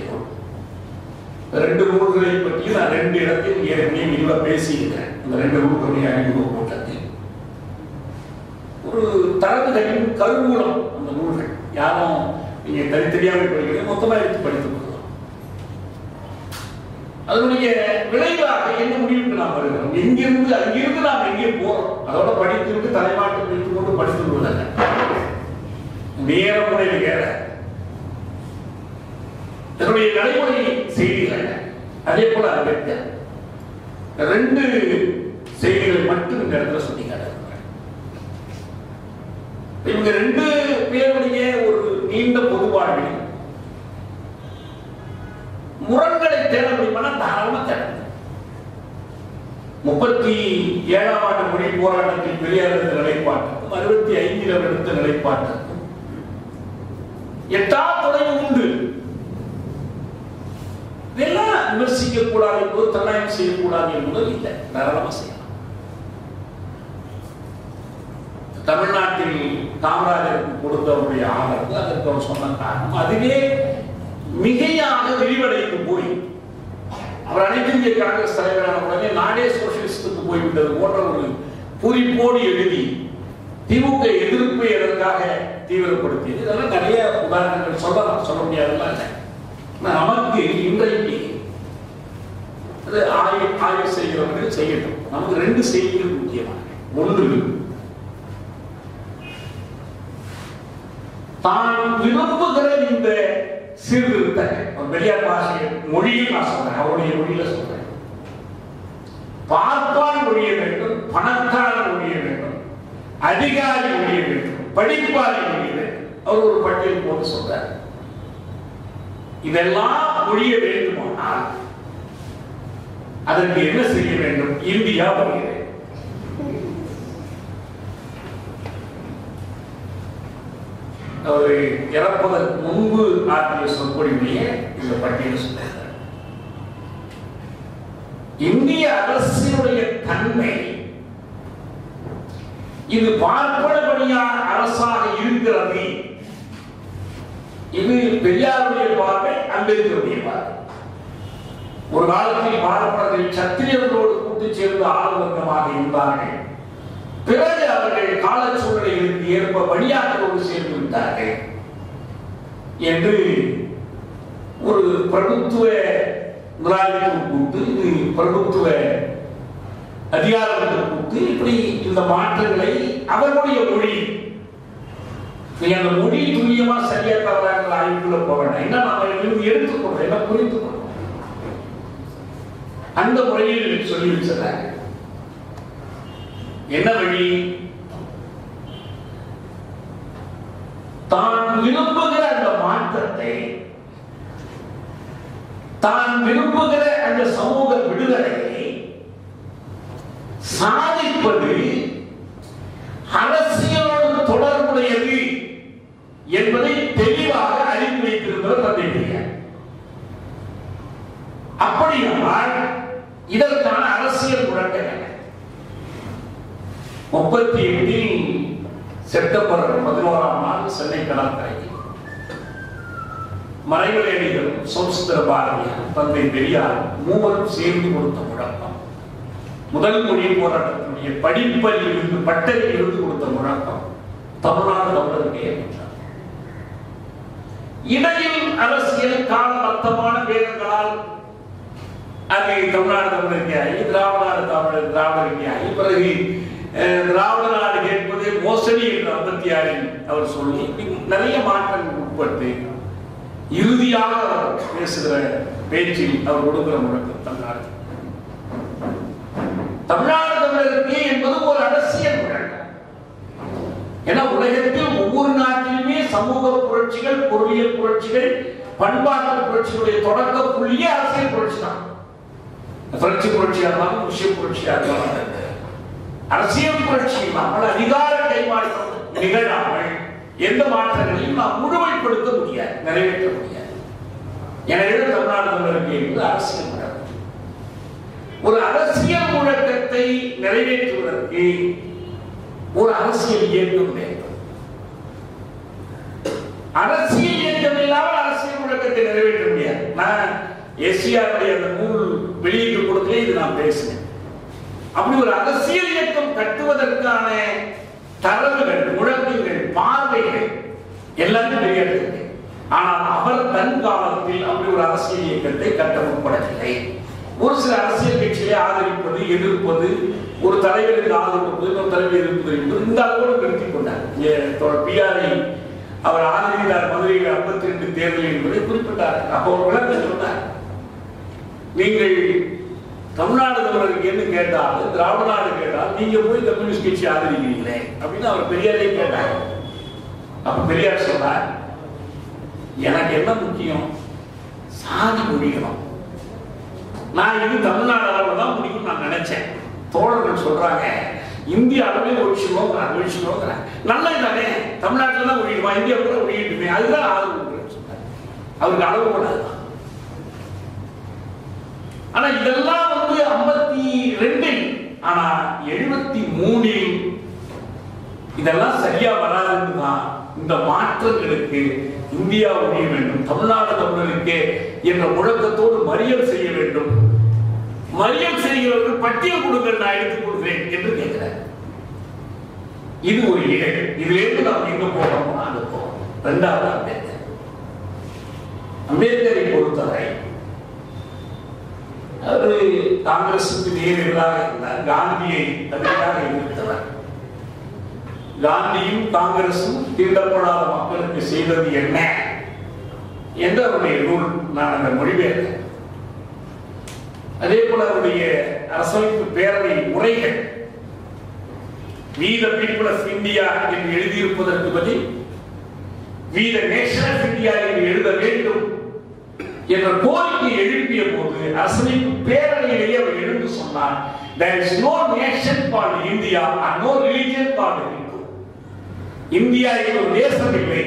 ரெண்டு நூல்களை பற்றி நான் ரெண்டு இடத்தில் ஏற்கனவே விரிவா பேசியிருக்கேன் இந்த ரெண்டு நூல்களுடைய அறிமுக கூட்டத்தில் ஒரு தரவுகளின் கருவூலம் அந்த நூல்கள். யாரும் நீங்க தனித்தனியாக படிக்கிறீங்க மொத்தமா எடுத்து படித்துக் கொள்ளலாம் அதனுடைய விளைவாக என்ன முடிவுக்கு நாம் வருகிறோம்? எங்கிருந்து அங்கிருந்து நாம் எங்கே போறோம்? அதோட படித்திருக்கு தலைமாட்டு வைத்துக் கொண்டு படித்து விடுவதல்ல. நேர முறையில் வேற தன்னுடைய நடைமுறை செய்திகள் அதே போல அம்பேத்கர் ரெண்டு செய்திகளை மட்டும் இந்த இடத்துல சுட்டி இவங்க ரெண்டு பேருடைய ஒரு நீண்ட பொது வாழ்வில் முரண்களை தேட முடியுமானா தாராளமா தேட முப்பத்தி ஏழாம் ஆண்டு மொழி போராட்டத்தில் பெரியார் எடுத்த நிலைப்பாட்டுக்கும் அறுபத்தி ஐந்தில் எடுத்த நிலைப்பாட்டுக்கும் எட்டா தொலைவு உண்டு. இதெல்லாம் விமர்சிக்க கூடாது என்பது தன்னாயம் செய்யக்கூடாது என்பது இல்லை. தாராளமாக செய்யலாம். தமிழ்நாட்டில் காமராஜருக்கு கொடுத்தவருடைய ஆதரவு அதற்கு அவர் சொன்ன காரணம் அதுவே மிகையாக விரிவடைந்து போய் அவர் அனைத்து இந்திய காங்கிரஸ் தலைவரான உடனே நாடே சோசியலிஸ்டுக்கு போய்விட்டது போன்ற ஒரு பூரிப்போடு எழுதி திமுக எதிர்ப்பு எதற்காக தீவிரப்படுத்தியது. இதெல்லாம் நிறைய உதாரணங்கள் சொல்லலாம். சொல்ல முடியாதுல்ல இல்லை நமக்கு இன்றைக்கு அது ஆய்வு ஆய்வு செய்கிறவர்கள் செய்யட்டும். நமக்கு ரெண்டு செய்திகள் முக்கியமான ஒன்று தான் விரும்புகிற இந்த சீர்திருத்தங்கள் வெளியார் பெரியார் மொழியில் நான் சொல்றேன். அவருடைய மொழியில சொல்றேன். பார்ப்பான் ஒழிய வேண்டும் பணக்காரன் ஒழிய வேண்டும் அதிகாரி ஒழிய வேண்டும். படிப்பாளி ஒழிய அவர் ஒரு பட்டியல் போட்டு சொல்றார். இதெல்லாம் ஒழிய வேண்டுமானால் அதற்கு என்ன செய்ய வேண்டும்? இந்தியா வருகிறது அவர் இறப்பதற்கு முன்பு ஆற்றிய சொற்பொழிவிலேயே இந்த பட்டியல் சொல்றார். இந்திய அரசினுடைய தன்மை இது பார்ப்பனபடியான அரசாக இருக்கிறது. இது பெரியாருடைய பார்வை அம்பேத்கருடைய பார்வை. ஒரு காலத்தில் பார்ப்பனர்கள் சத்திரியர்களோடு கூட்டு சேர்ந்து ஆளுவர்க்கமாக இருந்தார்கள். பிறகு அவர்கள் கால சூழ்நிலைகளுக்கு ஏற்ப பணியாற்றோடு சேர்ந்து விட்டார்கள். என்று ஒரு பிரபுத்துவ முதலாளித்துவம் கூட்டு இது பிரபுத்துவ அதிகாரங்கள் இப்படி இந்த மாற்றங்களை அவர்களுடைய மொழி. நீங்க அந்த மொழி துல்லியமா சரியா தவறாங்கிற ஆய்வுக்குள்ள போக வேண்டாம். என்ன நம்ம இருந்து எடுத்துக்கொள்றோம்? என்ன புரிந்து கொள்றோம் அந்த முறையில் சொல்லி வச்சிருக்காங்க என்ன வழி? தான் விரும்புகிற அந்த மாற்றத்தை தான் விரும்புகிற அந்த சமூக விடுதலையை சாதிப்பது அரசியலோடு தொடர்புடையது என்பதை தெளிவாக அறிந்து வைத்திருந்தவர் தந்தை பெரியார். அப்படியானால் இதற்கான அரசியல் முழக்கம் முப்பத்தி எட்டில் செப்டம்பர் பதினோராம் நாள் சென்னை கடற்கரையில் மறைமலையடிகள் சோமசுந்தர பாரதியார் தந்தை பெரியார் மூவரும் சேர்ந்து கொடுத்த முழக்கம். முதல் மொழி போராட்டத்தினுடைய படிப்பல் இருந்து பட்டறில் இருந்து கொடுத்த முழக்கம் தமிழ்நாடு தமிழருக்கே என்றார் இடையில் அரசியல் காலமத்தமான பேரங்களால் அங்கே தமிழ்நாடு தமிழருக்கே ஆகி திராவிட தமிழர் திராவிடருக்கே ஆகி பிறகு அஹ், திராவிட நாடு கேட்பது மோசடி என்று ஐம்பத்தி ஆறில் அவர் சொல்லி நிறைய மாற்றங்கள் உட்பட்டு இறுதியாக அவர் பேசுகிற பேச்சில் அவர் கொடுக்கிற முழக்கம் தமிழ்நாடு தமிழ்நாடு தமிழருக்கு என்பது ஒரு அரசியல் என ஏன்னா உலகத்தில் ஒவ்வொரு நாட்டிலுமே சமூக புரட்சிகள் பொருளியல் புரட்சிகள் பண்பாட்டு புரட்சிகளுடைய தொடக்க புள்ளியே அரசியல் புரட்சி தான். பிரெஞ்சு புரட்சியா இருந்தாலும் ருஷ்ய புரட்சியா இருந்தாலும் அரசியல் புரட்சி இல்லாமல் அதிகார கைமாற்றம் நிகழாமல் எந்த மாற்றங்களையும் நாம் முழுமைப்படுத்த முடியாது நிறைவேற்ற முடியாது. எனவே தமிழ்நாடு தமிழருக்கு என்பது அரசியல் ஒரு அரசியல் முழக்கத்தை நிறைவேற்றுவதற்கு ஒரு அரசியல் இயக்கம் வேண்டும். அரசியல் இயக்கம் இல்லாமல் அரசியல் முழக்கத்தை நிறைவேற்ற முடியாது. நான் எஸ்சிஆருடைய அந்த நூல் வெளியீட்டு கொடுக்கலே இது நான் பேசினேன். அப்படி ஒரு அரசியல் இயக்கம் கட்டுவதற்கான தரவுகள் முழக்கங்கள் பார்வைகள் எல்லாமே பெரியார் ஆனால் அவர் தன் காலத்தில் அப்படி ஒரு அரசியல் இயக்கத்தை கட்ட முற்படவில்லை. ஒரு சில அரசியல் கட்சிகளை ஆதரிப்பது எதிர்ப்பது ஒரு தலைவருக்கு ஆதரவு கொடுப்பது இன்னொரு தலைவர் எதிர்ப்பது என்பது இந்த அளவோடு நிறுத்திக் கொண்டார். பிஆரை அவர் ஆதரித்தார் மதுரையில் ஐம்பத்தி ரெண்டு தேர்தல் என்பதை குறிப்பிட்டார். அப்போ ஒரு விளக்கம் சொன்னார். நீங்கள் தமிழ்நாடு தமிழருக்கு என்ன கேட்டால் திராவிட நாடு கேட்டால் நீங்க போய் கம்யூனிஸ்ட் கட்சி ஆதரிக்கிறீங்களே அப்படின்னு அவர் பெரியாரே கேட்டார். அப்ப பெரியார் சொன்னார் எனக்கு என்ன முக்கியம்? சாதி முடியணும் நான் இது தமிழ்நாடு அளவில் தான் முடியும் நான் நினைச்சேன். தோழர்கள் சொல்றாங்க இந்திய அளவில் ஒழிச்சுவோங்கிறாங்க ஒழிச்சுவோங்கிறாங்க நல்லது தானே தமிழ்நாட்டில் தான் ஒழியுமா இந்தியாவுக்கு தான் ஒழியட்டுமே அதுதான் ஆதரவு சொன்னார் அவருக்கு அளவு கூடாதுதான் ஆனா இதெல்லாம் வந்து ஐம்பத்தி ரெண்டில் ஆனா எழுபத்தி மூணில் இதெல்லாம் சரியா வராதுன்னு தான் இந்த மாற்றங்களுக்கு இந்தியா ஒழிய வேண்டும் தமிழ்நாடு தமிழருக்கு என்ற முழக்கத்தோடு மறியல் செய்ய வேண்டும் மரியம் செய்கிறவர்கள் பட்டியல் கொடுங்கள் நான் எடுத்து கொடுக்கிறேன் என்று கேட்கிறார். இது ஒரு இலை இதிலிருந்து நாம் எங்க போறோமோ? அங்க போறோம். ரெண்டாவது அம்பேத்கர். அம்பேத்கரை பொறுத்தவரை அவரு காங்கிரசுக்கு நேர் இருந்தார். காந்தியை தனியாக எதிர்த்தவர் காந்தியும் காங்கிரசும் தீண்டப்படாத மக்களுக்கு செய்தது என்ன? என்ற அவருடைய நூல் நான் அந்த மொழிபெயர்த்தேன் அதே போல அவருடைய அரசமைப்பு பேரவை உரைகள். வீத பீப்புள் ஆஃப் இந்தியா என்று எழுதியிருப்பதற்கு பதில் வீத நேஷன் ஆஃப் இந்தியா என்று எழுத வேண்டும் என்ற கோரிக்கை எழுப்பிய போது அரசமைப்பு பேரவையிலேயே அவர் எழுந்து சொன்னார் there is no nation called India and no religion called Hindu. India என்ற ஒரு தேசம் இல்லை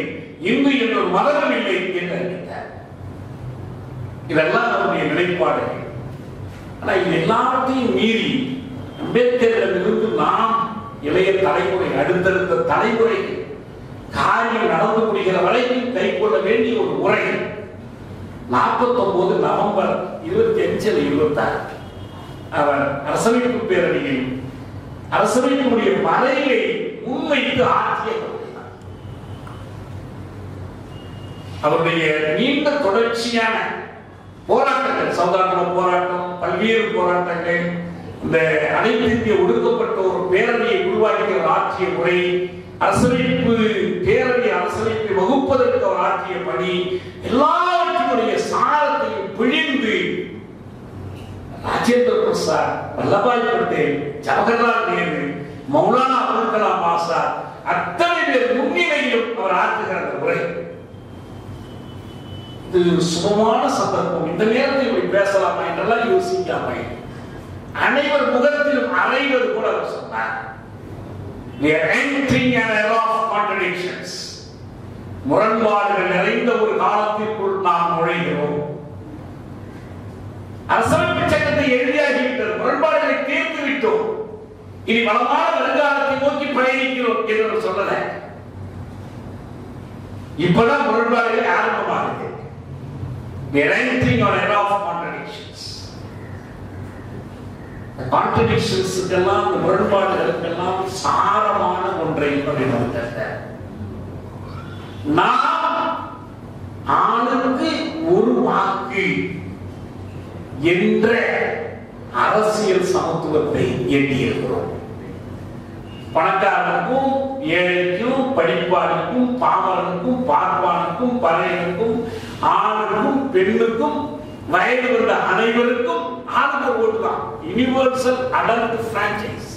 இந்து என்ற மதம் இல்லை என்று அறிவித்தார். இதெல்லாம் நம்முடைய நிலைப்பாடுகள். ஆனா இது எல்லாவற்றையும் மீறி அம்பேத்கரிடமிருந்து நாம் இளைய தலைமுறை அடுத்தடுத்த தலைமுறை காரியம் நடந்து முடிகிற வரைக்கும் கை கொள்ள வேண்டிய ஒரு முறை. நாற்பத்தி ஒன்பது நவம்பர் இருபத்தி அஞ்சில் இருபத்தாறு. அவர் அரசமைப்பு பேரணியில் அரசமைப்பினுடைய மறைவை முன்வைத்து ஆற்றிய அவருடைய நீண்ட தொடர்ச்சியான போராட்டங்கள் சௌதாரண போராட்டம் பல்வேறு போராட்டங்கள் இந்த அனைத்து இந்திய ஒடுக்கப்பட்ட ஒரு பேரணியை உருவாக்கிய ஒரு ஆட்சிய முறை அரசமைப்பு பேரவை அரசமைப்பை வகுப்பதற்கு அவர் ஆற்றிய பணி எல்லாவற்றினுடைய சாரத்தையும் பிழிந்து ராஜேந்திர பிரசாத் வல்லபாய் பட்டேல் ஜவஹர்லால் நேரு மௌலானா அபுல் கலாம் ஆசாத் அத்தனை பேர் முன்னிலையிலும் அவர் ஆற்றுகிற அந்த உரை இது சுகமான சந்தர்ப்பம். இந்த நேரத்தில் இப்படி பேசலாமா என்றெல்லாம் யோசிக்காம. அனைவர் முகத்திலும் அனைவர் கூட அவர் சொன்னார். முரண்பாடுகள் நிறைந்த ஒரு காலத்திற்குள் நாம் நுழைகிறோம். அரசமைப்பு சட்டத்தை எழுதியாகிவிட்டது முரண்பாடுகளை தீர்த்து விட்டோம். இனி வளமான வருங்காலத்தை நோக்கி பயணிக்கிறோம் என்று சொல்லல. இப்பதான் முரண்பாடுகள் ஆரம்பமாகுது. We are entering an era of contradictions. கான்ட்ரடிக்ஷன்ஸுக்கெல்லாம் இந்த முரண்பாடுகளுக்கெல்லாம் சாரமான ஒன்றை அவர் நமக்கு தந்தார். நாம் ஆணுக்கு ஒரு வாக்கு என்ற அரசியல் சமத்துவத்தை எண்ணியிருக்கிறோம் பணக்காரனுக்கும் ஏழைக்கும் படிப்பானுக்கும் பாமரனுக்கும் பார்ப்பானுக்கும் பறையனுக்கும் ஆணுக்கும் பெண்ணுக்கும் வயது வந்த அனைவருக்கும் ஆளுக்கு ஓட்டு தான். யூனிவர்சல் அடல்ட் பிரான்சைஸ்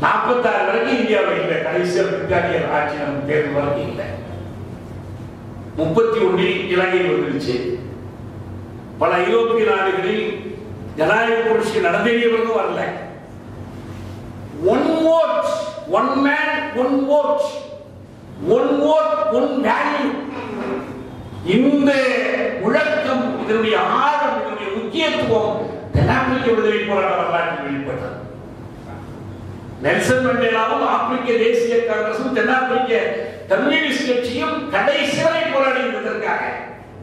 நாற்பத்தாறு வரைக்கும் இந்தியாவில் இல்லை. கடைசியில் பிரித்தானியர் ஆட்சி நம்ம வரைக்கும் இல்லை. முப்பத்தி ஒன்றில் இலங்கை வந்துருச்சு. பல ஐரோப்பிய நாடுகளில் ஜனநாயக புரட்சி நடந்தேறியவர்களும் வரல. One vote one man one vote one vote one value இந்த முழக்கம் இதனுடைய ஆழம் இதனுடைய முக்கியத்துவம் தென்னாப்பிரிக்க விடுதலை போராட்ட வரலாற்றில் வெளிப்பட்டது. நெல்சன் மண்டேலாவும் ஆப்பிரிக்க தேசிய காங்கிரசும் தென்னாப்பிரிக்க கம்யூனிஸ்ட் கட்சியும் கடைசி வரை போராடி இருந்ததற்காக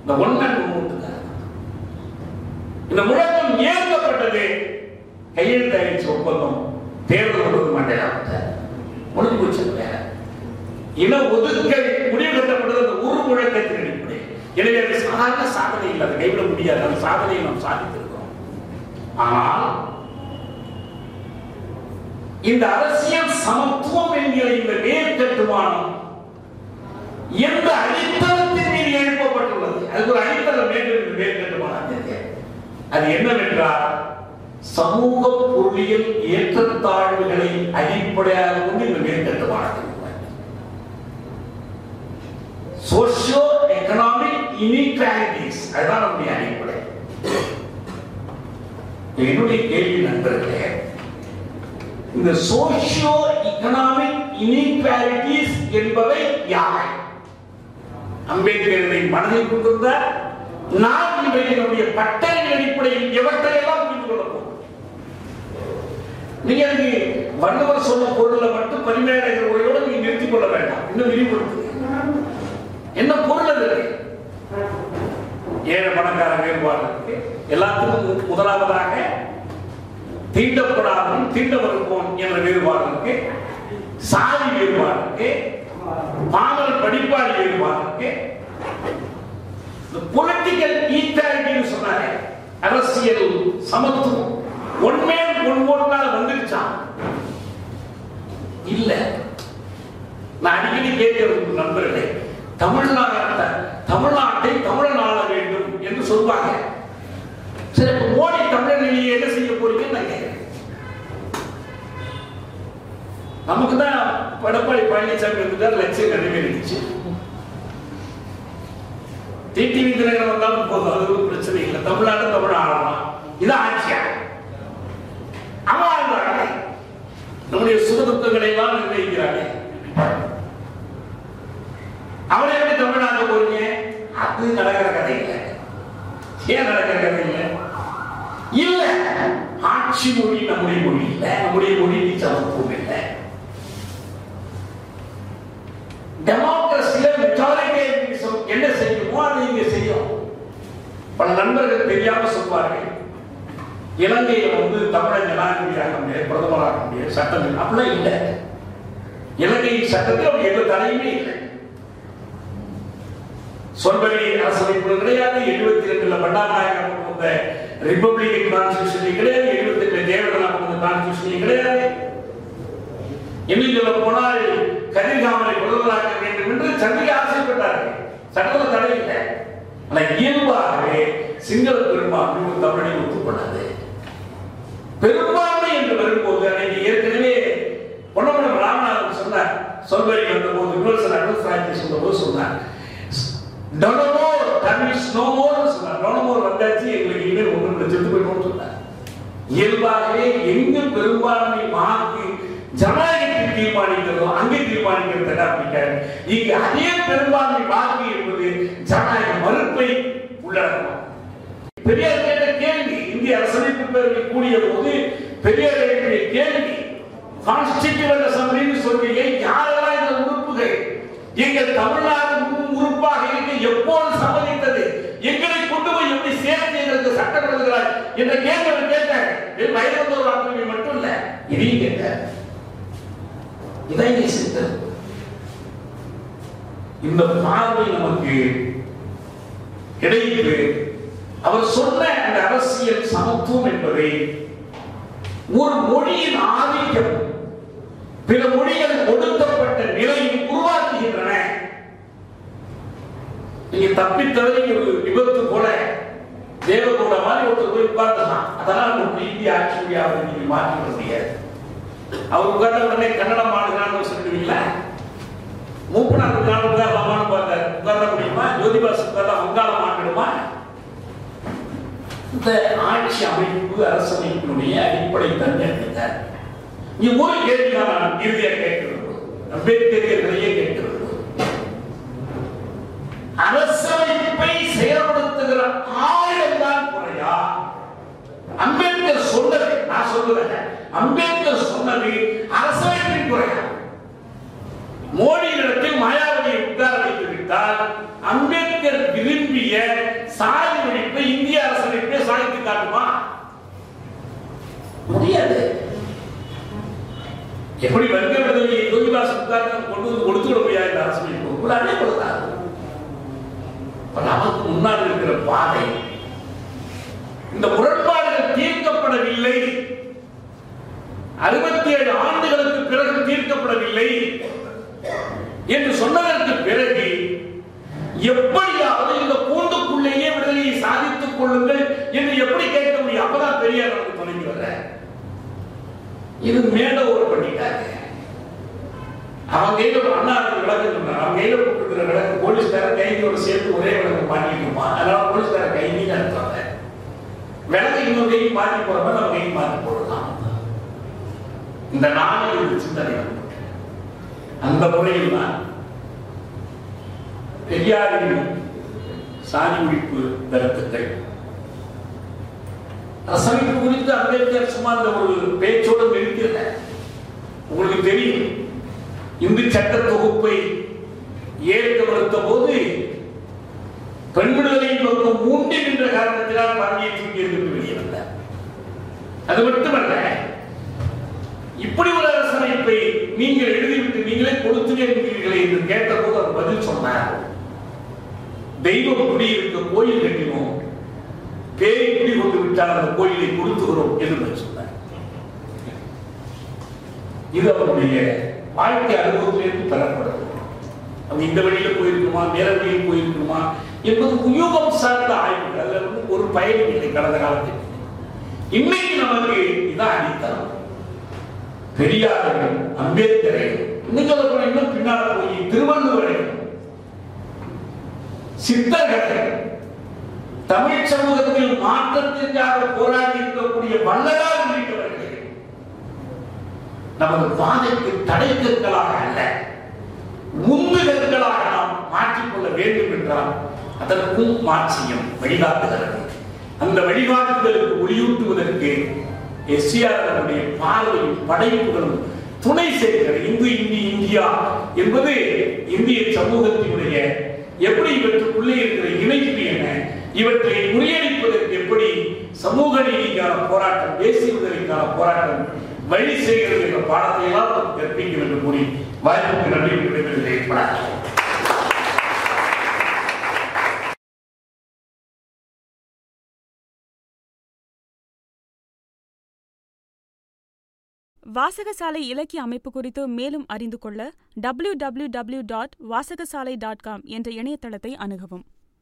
இந்த ஒன்றன் முன்னூட்டுக்காக இந்த முழக்கம் ஏற்கப்பட்டது. கையெழுத்தாயிடுச்சு ஒப்பந்தம் தேர்தல் வருவது மண்டேலா முடிஞ்சு போச்சு வேற இன ஒதுக்கல் முடிவு கட்டப்பட்டது அந்த ஒரு முழக்கத்தின் எனவே அது சாதாரண சாதனை இல்லை. அதை கைவிட முடியாது. அந்த சாதனையை நாம் சாதித்திருக்கிறோம். ஆனால் இந்த அரசியல் சமத்துவம் என்கிற இந்த நேர் கட்டுமானம் எந்த அடித்தளத்தின் மீது எழுப்பப்பட்டுள்ளது. அதுக்கு ஒரு அடித்தளம் வேண்டும் என்று நேர் கட்டுமானத்திற்கு அது என்னவென்றால் சமூக பொருளியல் ஏற்றத்தாழ்வுகளை அடிப்படையாக கொண்டு இந்த நேர் கட்டுமானத்தில் சோசியோ எக்கனாமிக் இனிக்வாலிட்டிஸ் அதுதான் நம்முடைய அடிப்படை. என்னுடைய கேள்வி நண்பர்களே இந்த சோசியோ எக்கனாமிக் இனிக்வாலிட்டிஸ் என்பவை யாரை அம்பேத்கரை மனதில் கொண்டிருந்த நாம் இன்றைக்கு நம்முடைய பட்டறிவின் அடிப்படையில் எவற்றையெல்லாம் புரிந்து கொள்ள போகிறோம்? நீங்க அதுக்கு வள்ளுவர் சொன்ன பொருளை மட்டும் பரிமேலகர் உரையோடு நீங்க நிறுத்திக் கொள்ள வேண்டாம். இன்னும் விரிவுபடுத்துங்க. என்ன பொருள் அது? ஏழை பணக்கார வேறுபாடு எல்லாத்துக்கும் முதலாவதாக தீண்டப்படாமல் தீண்டவருப்போம் என்ற வேறுபாடு இருக்கு. சாதி வேறுபாடு இருக்கு. பாமர படிப்பாளி வேறுபாடு இருக்கு. பொலிட்டிக்கல் ஈக்வாலிட்டின்னு சொன்னாரு அரசியல் சமத்துவம் ஒன் மேன் ஒன் வந்துருச்சான் இல்ல. நான் அடிக்கடி கேட்கிறது நண்பர்களே தமிழ்நாடு தமிழ்நாட்டை தமிழன் ஆள வேண்டும் என்று சொல்வாங்க சரி இப்ப மோடி தமிழன் நீங்க என்ன செய்ய போறீங்கன்னு நான் கேட்கிறேன் நமக்கு தான் எடப்பாடி பழனிசாமி இருந்தால் லட்சியம் நிறைவேறிடுச்சு டிடிவி தலைவர் வந்தாலும் போதும் அது ஒரு பிரச்சனை இல்லை. தமிழ்நாடு தமிழ் ஆளலாம். இது ஆட்சியா? அவன் நம்முடைய சுகதுக்கங்களை எல்லாம் நிர்ணயிக்கிறாங்க. அவளை எப்படி தமிழ்நாடு போறீங்க? அது நடக்கிற கதை இல்லை. ஏன் நடக்கிற கதை இல்லை? இல்ல. ஆட்சி மொழி நம்முடைய மொழி இல்லை. நம்முடைய மொழிக்கு சமத்துவம் இல்லை டெமோக்ரஸில மெஜாரிட்டேரியனிசம் என்ன செய்யுமோ? அதை செய்யும்? பல நண்பர்கள் தெரியாம சொல்வார்கள். இலங்கையில வந்து தமிழக ஜனாதிபதியாக முடியாது பிரதமராக முடியாது சட்டம் அப்படிலாம் இல்லை. இலங்கை சட்டத்தில் அப்படி எந்த தடையுமே இல்லை. சொல்படி அரசமைப்பு கிடையாது. எழுபத்தி ரெண்டுல பண்டாநாயகம் வந்த ரிப்பப்ளிகன் கான்ஸ்டியூஷன் கிடையாது. எழுபத்தி ரெண்டு தேவதனா வந்த கான்ஸ்டியூஷன் கிடையாது. இன்னும் சொல்ல போனால் கதிர்காமலை வேண்டும் என்று சந்திரிகா ஆசைப்பட்டார்கள் சட்டத்தில் தடை இல்லை. ஆனா இயல்பாகவே சிங்கள பெரும்பான்மை தமிழை ஒத்துக்கொள்ளாது. பெரும்பான்மை என்று வரும்போது அன்னைக்கு ஏற்கனவே பொன்னமனம் ராமநாதன் சொன்னார். சொல்வரி வந்த போது விமர்சன அனுசாட்சி சொன்ன போது சொன்னார் டொனமோ தமிழ் ஸ்னோமோர் சொன்னார். டொனமோர் வந்தாச்சு. எங்களுக்கு இனிமேல் ஒன்று செத்து போயிடும் சொன்னார். இயல்பாகவே எங்கு பெரும்பான்மை வாக்கு ஜனநாயகத்தை தீர்மானிக்கிறதோ அங்கே தீர்மானிக்கிறது தென்னாப்பிரிக்க இங்கு அதே பெரும்பான்மை வாழ்க்கை என்பது ஜனநாயக மறுப்பை உள்ளடக்கும் பெரியார் கேட்ட கேள்வி இந்திய அரசமைப்பு பேரவை கூடிய போது பெரியார் எழுப்பிய கேள்வி கான்ஸ்டிடியூவன் அசம்பிளின்னு சொல்றீங்க யாரெல்லாம் இந்த உறுப்புகள்? எங்கள் தமிழ்நாடு உறுப்பாக இருக்க எப்போது சம்மதித்தது? எங்களை கொண்டு போய் எப்படி சேர்த்து எங்களுக்கு சட்டம் எழுதுகிறார் என்ற கேள்வி அவர் கேட்டார் வயது வாக்குரிமை மட்டும் இல்ல இதையும் கேட்டார். இதை இங்கே இந்த பார்வை நமக்கு கிடைத்து அவர் சொன்ன அந்த அரசியல் சமத்துவம் என்பதை ஒரு மொழியின் ஆதிக்கம் பிற மொழிகள் ஒடுக்கப்பட்ட நிலையை உருவாக்குகின்றன. நீங்க தப்பி தவறி ஒரு விபத்து போல தேவகோட மாதிரி ஒருத்தர் போய் உட்கார்ந்துதான் அதெல்லாம் ஒரு நீதி ஆட்சியாக நீங்க மாற்றிக்க முடியாது. அவர் உட்கார்ந்த உடனே கன்னடம் ஆடுகிறான்னு சொல்லுவீங்களா மூப்பனார் உட்கார்ந்து உட்காரலாமான்னு பார்த்தார். உட்கார முடியுமா? ஜோதிபாஸ் உட்கார்ந்தா வங்காளம் ஆக்கிடுமா இந்த ஆட்சி அமைப்பு அரசமைப்பினுடைய அடிப்படை தன்மை அப்படித்தான் நீ ஒரு கேள்வி நான் இறுதியாக கேட்கிறது. அம்பேத்கரியர்களையே கேட்கிறது. அரசமைப்பை செயல்படுத்துகிற ஆயுதம் தான் குறையா? அம்பேத்கர் சொன்னது நான் சொல்லுவேன் அம்பேத்கர் சொன்னது அரசமைப்பின் குறையா? மோடியிடத்தில் மாயாவதியை உட்கார வைத்து விட்டால் அம்பேத்கர் விரும்பிய சாதி ஒழிப்பை இந்திய அரசமைப்பை சாதித்து காட்டுமா? முடியாது. எப்படி வர்க்க விடுதலையை யோகிதாஸ் உட்கார்ந்து கொண்டு வந்து கொடுத்துட முடியாது இந்த அரசமைப்பு உடனே கொடுத்தார். நமக்கு முன்னால் இருக்கிற பாதை இந்த முரண்பாடுகள் தீர்க்கப்படவில்லை. அறுபத்தி ஏழு ஆண்டுகளுக்கு பிறகு தீர்க்கப்படவில்லை என்று சொன்னதற்கு பிறகு எப்படியாவது இந்த கூண்டுக்குள்ளேயே விடுதலையை சாதித்துக் கொள்ளுங்கள் என்று எப்படி கேட்க முடியும்? அப்பதான் பெரியார் நமக்கு தொடங்கி வர இது மேல ஒரு பண்ணிட்டாங்க. அவன் கையில ஒரு அண்ணா விளக்கு சொன்னார் அவன் கையில போட்டுக்கிற விளக்கு போலீஸ்கார கைதியோட சேர்த்து ஒரே விளக்கு மாட்டிக்குமா அதனால போலீஸ்கார கைதின்னு அர்த்தம் விளக்கு இன்னொரு கைக்கு மாட்டி போறப்ப நம்ம கைக்கு மாட்டி போடலாம். இந்த நாளை ஒரு சிந்தனை அந்த முறையில் தான் பெரியாரின் சாதி ஒழிப்பு தரத்திட்டை ரசமைப்பு குறித்து அம்பேத்கர் சும்மா அந்த ஒரு பேச்சோடு நிறுத்தியல உங்களுக்கு தெரியும் இந்து சட்ட தொகுப்பை ஏற்க மறுத்த போது பெண் விடுதலை நோக்கம் மூண்டி நின்ற காரணத்தினால் பதவியை தூக்கி எறிந்து வெளியே வந்தார். அது மட்டுமல்ல இப்படி ஒரு அரசமைப்பை நீங்கள் எழுதிவிட்டு நீங்களே கொடுத்து என்கிறீர்களே என்று கேட்டபோது அவர் பதில் சொன்னார். தெய்வம் குடியிருக்க கோயில் கட்டினோம். பேய் குடி கொண்டு விட்டால் அந்த கோயிலை கொடுத்துகிறோம் என்று சொன்னார். இது அவருடைய வாழ்க்கை அனுபவத்திலிருந்து பெறப்படுது அவங்க இந்த வழியில போயிருக்குமா? வேற வழியில் போயிருக்குமா? என்பது உயோகம் சார்ந்த ஆய்வுகள். ஒரு பயன் இல்லை கடந்த காலத்தில். இன்னைக்கு நமக்கு இதான் அடித்தளம். பெரியாரையும் அம்பேத்கரையும் இன்னும் இன்னும் பின்னால போய் திருவள்ளுவரை சித்தர்களை தமிழ் சமூகத்தில் மாற்றத்திற்காக போராடி இருக்கக்கூடிய வல்லரால் இருக்கிறவர்கள் நமது பாதைக்கு தடைக்கற்களாக அல்ல முந்துகற்களாக நாம் மாற்றிக்கொள்ள வேண்டும் என்றால் அதற்கும் மாற்றியம் வழிகாட்டுகிறது. அந்த வழிகாட்டுதலுக்கு ஒளியூட்டுவதற்கு எஸ்ஆர் பார்வையும் படைப்புகளும் துணை செய்கிறது இந்து இந்தி இந்தியா என்பது இந்திய சமூகத்தினுடைய எப்படி இவற்றுக்குள்ளே இருக்கிற இணைப்பு என இவற்றை முறியடிப்பதற்கு எப்படி சமூக நீதிக்கான போராட்டம் தேசிய விடுதலைக்கான போராட்டம் வழி செய்கிறது என்ற பாடத்தை எல்லாம் நாம் கற்பிக்க வேண்டும் கூறி வாய்ப்புக்கு நன்றி விடைபெறுகிறேன். வாசகசாலை இலக்கிய அமைப்பு குறித்து மேலும் அறிந்து கொள்ள W W W dot Vasagasalai dot com என்ற இணையதளத்தை அணுகவும்.